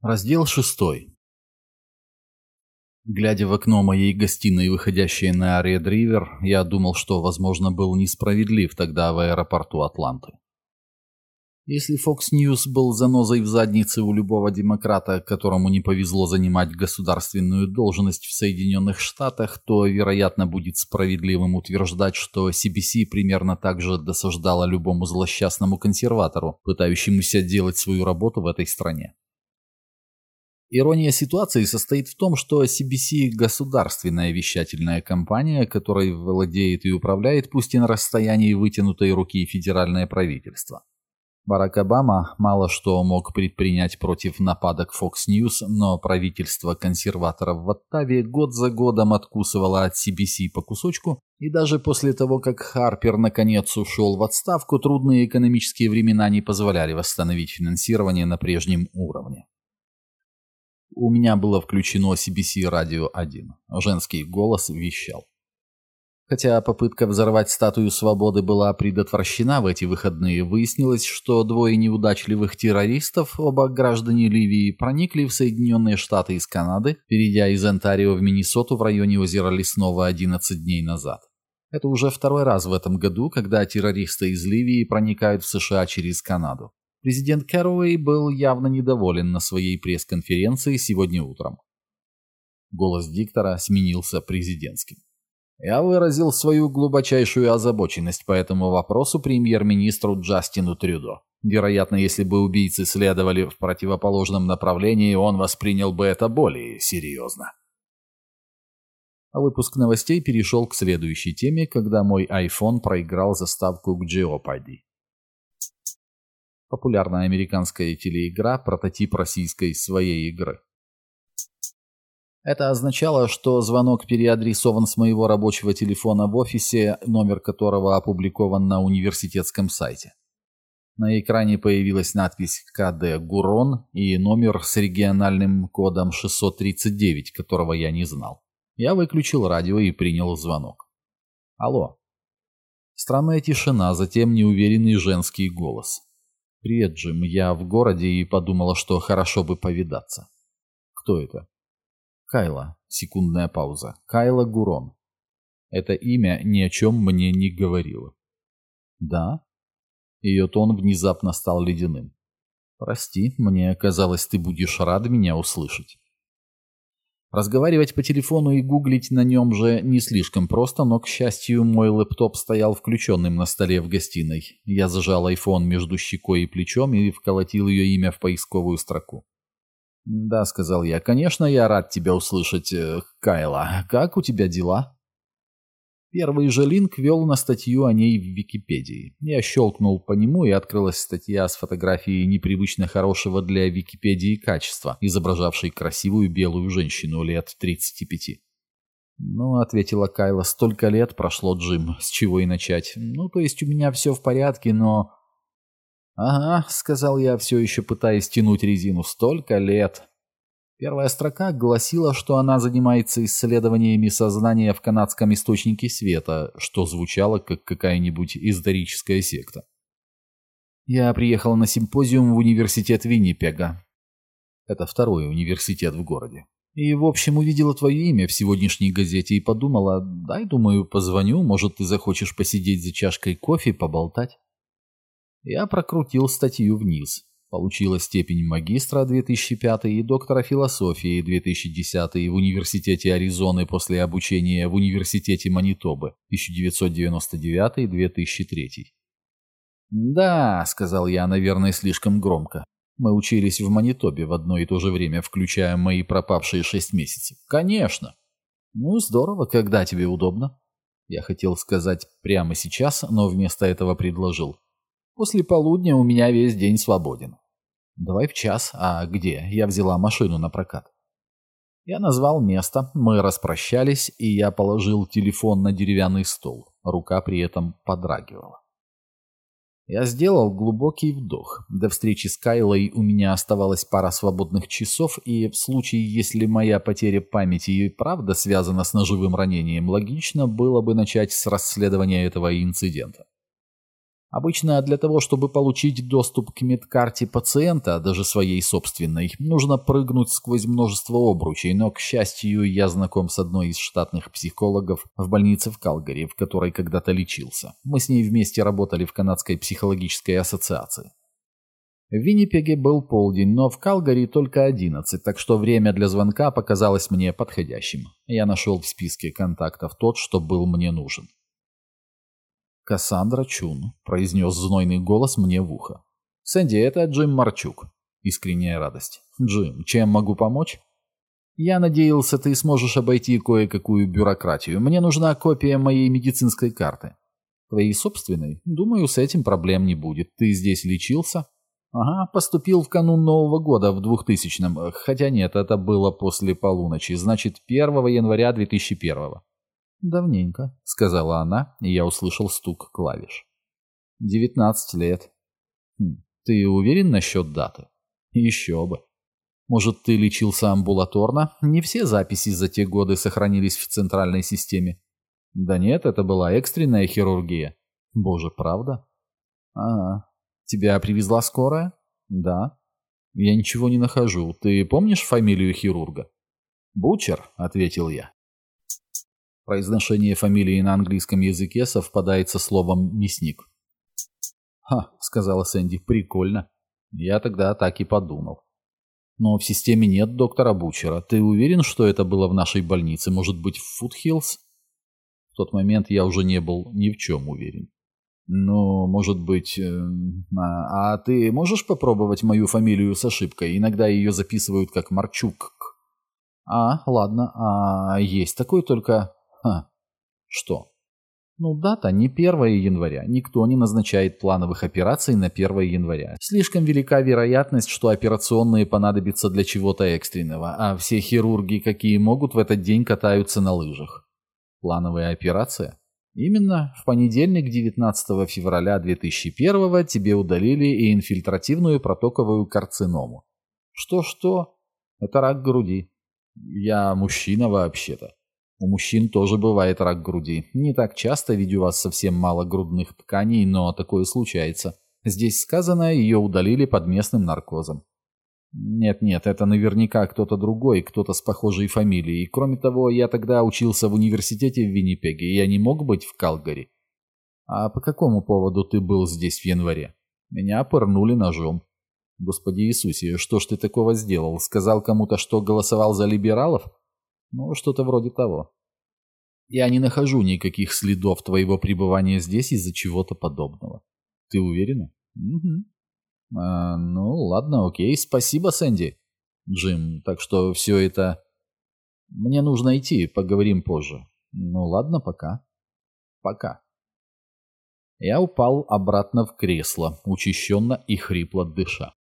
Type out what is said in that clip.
Раздел шестой. Глядя в окно моей гостиной, выходящей на Ред-Ривер, я думал, что, возможно, был несправедлив тогда в аэропорту Атланты. Если Fox News был занозой в заднице у любого демократа, которому не повезло занимать государственную должность в Соединенных Штатах, то, вероятно, будет справедливым утверждать, что CBC примерно так же досаждала любому злосчастному консерватору, пытающемуся делать свою работу в этой стране. Ирония ситуации состоит в том, что CBC – государственная вещательная компания, которой владеет и управляет, пусть и на расстоянии вытянутой руки федеральное правительство. Барак Обама мало что мог предпринять против нападок Fox News, но правительство консерваторов в Оттаве год за годом откусывало от CBC по кусочку, и даже после того, как Харпер наконец ушел в отставку, трудные экономические времена не позволяли восстановить финансирование на прежнем уровне. У меня было включено CBC радио 1. Женский голос вещал. Хотя попытка взорвать статую свободы была предотвращена в эти выходные, выяснилось, что двое неудачливых террористов, оба граждане Ливии, проникли в Соединенные Штаты из Канады, перейдя из Онтарио в Миннесоту в районе озера Лесного 11 дней назад. Это уже второй раз в этом году, когда террористы из Ливии проникают в США через Канаду. Президент Кэрроуэй был явно недоволен на своей пресс-конференции сегодня утром. Голос диктора сменился президентским. Я выразил свою глубочайшую озабоченность по этому вопросу премьер-министру Джастину Трюдо. Вероятно, если бы убийцы следовали в противоположном направлении, он воспринял бы это более серьезно. А выпуск новостей перешел к следующей теме, когда мой iPhone проиграл заставку к Jeopardy популярная американская телеигра, прототип российской своей игры. Это означало, что звонок переадресован с моего рабочего телефона в офисе, номер которого опубликован на университетском сайте. На экране появилась надпись «КД Гурон» и номер с региональным кодом 639, которого я не знал. Я выключил радио и принял звонок. «Алло». Странная тишина, затем неуверенный женский голос. «Привет, Джим. Я в городе и подумала, что хорошо бы повидаться». «Кто это?» «Кайла». Секундная пауза. «Кайла Гурон». Это имя ни о чем мне не говорило. «Да?» Ее тон внезапно стал ледяным. «Прости, мне казалось, ты будешь рад меня услышать». Разговаривать по телефону и гуглить на нем же не слишком просто, но, к счастью, мой лэптоп стоял включенным на столе в гостиной. Я зажал iPhone между щекой и плечом и вколотил ее имя в поисковую строку. «Да», — сказал я, — «конечно, я рад тебя услышать, э, Кайла. Как у тебя дела?» Первый же линк вел на статью о ней в Википедии. Я щелкнул по нему, и открылась статья с фотографией непривычно хорошего для Википедии качества, изображавшей красивую белую женщину лет 35. «Ну», — ответила Кайла, — «столько лет прошло, Джим, с чего и начать. Ну, то есть у меня все в порядке, но...» «Ага», — сказал я, все еще пытаясь тянуть резину, — «столько лет». Первая строка гласила, что она занимается исследованиями сознания в канадском источнике света, что звучало как какая-нибудь историческая секта. Я приехал на симпозиум в университет Виннипега. Это второй университет в городе. И, в общем, увидела твое имя в сегодняшней газете и подумала, дай, думаю, позвоню, может, ты захочешь посидеть за чашкой кофе, поболтать. Я прокрутил статью вниз. Получила степень магистра 2005 и доктора философии 2010 в Университете Аризоны после обучения в Университете Манитобы 1999-2003. «Да», — сказал я, наверное, слишком громко. Мы учились в Манитобе в одно и то же время, включая мои пропавшие шесть месяцев. «Конечно». «Ну, здорово, когда тебе удобно». Я хотел сказать прямо сейчас, но вместо этого предложил. После полудня у меня весь день свободен. Давай в час. А где? Я взяла машину на прокат. Я назвал место, мы распрощались, и я положил телефон на деревянный стол. Рука при этом подрагивала. Я сделал глубокий вдох. До встречи с Кайлой у меня оставалось пара свободных часов, и в случае, если моя потеря памяти и правда связана с ножевым ранением, логично было бы начать с расследования этого инцидента. Обычно для того, чтобы получить доступ к медкарте пациента, даже своей собственной, нужно прыгнуть сквозь множество обручей, но, к счастью, я знаком с одной из штатных психологов в больнице в Калгари, в которой когда-то лечился. Мы с ней вместе работали в Канадской психологической ассоциации. В Виннипеге был полдень, но в Калгари только одиннадцать, так что время для звонка показалось мне подходящим. Я нашел в списке контактов тот, что был мне нужен. «Кассандра Чун», — произнес знойный голос мне в ухо. «Сэнди, это Джим Марчук». Искренняя радость. «Джим, чем могу помочь?» «Я надеялся, ты сможешь обойти кое-какую бюрократию. Мне нужна копия моей медицинской карты». «Твоей собственной? Думаю, с этим проблем не будет. Ты здесь лечился?» «Ага, поступил в канун Нового года в 2000-м. Хотя нет, это было после полуночи. Значит, 1 января 2001-го». «Давненько», — сказала она, и я услышал стук клавиш. «Девятнадцать лет». Хм, «Ты уверен насчет даты?» «Еще бы». «Может, ты лечился амбулаторно? Не все записи за те годы сохранились в центральной системе». «Да нет, это была экстренная хирургия». «Боже, правда?» «Ага. Тебя привезла скорая?» «Да». «Я ничего не нахожу. Ты помнишь фамилию хирурга?» «Бучер», — ответил я. Произношение фамилии на английском языке совпадает со словом «мясник». «Ха», — сказала Сэнди, — «прикольно». Я тогда так и подумал. «Но в системе нет доктора Бучера. Ты уверен, что это было в нашей больнице? Может быть, в Фудхиллз?» В тот момент я уже не был ни в чем уверен. «Ну, может быть... Э, а, а ты можешь попробовать мою фамилию с ошибкой? Иногда ее записывают как Марчук». «А, ладно. А есть такой только...» Ха. Что? Ну, дата не 1 января. Никто не назначает плановых операций на 1 января. Слишком велика вероятность, что операционные понадобятся для чего-то экстренного, а все хирурги, какие могут, в этот день катаются на лыжах. Плановая операция? Именно в понедельник 19 февраля 2001 тебе удалили и инфильтративную протоковую карциному. Что-что? Это рак груди. Я мужчина вообще-то. У мужчин тоже бывает рак груди. Не так часто, ведь у вас совсем мало грудных тканей, но такое случается. Здесь сказано, ее удалили под местным наркозом. Нет-нет, это наверняка кто-то другой, кто-то с похожей фамилией. Кроме того, я тогда учился в университете в Виннипеге, и я не мог быть в Калгари. А по какому поводу ты был здесь в январе? Меня пырнули ножом. Господи Иисусе, что ж ты такого сделал? Сказал кому-то, что голосовал за либералов? Ну, что-то вроде того. Я не нахожу никаких следов твоего пребывания здесь из-за чего-то подобного. Ты уверена? Угу. А, ну, ладно, окей. Спасибо, Сэнди. Джим, так что все это... Мне нужно идти, поговорим позже. Ну, ладно, пока. Пока. Я упал обратно в кресло, учащенно и хрипло дыша.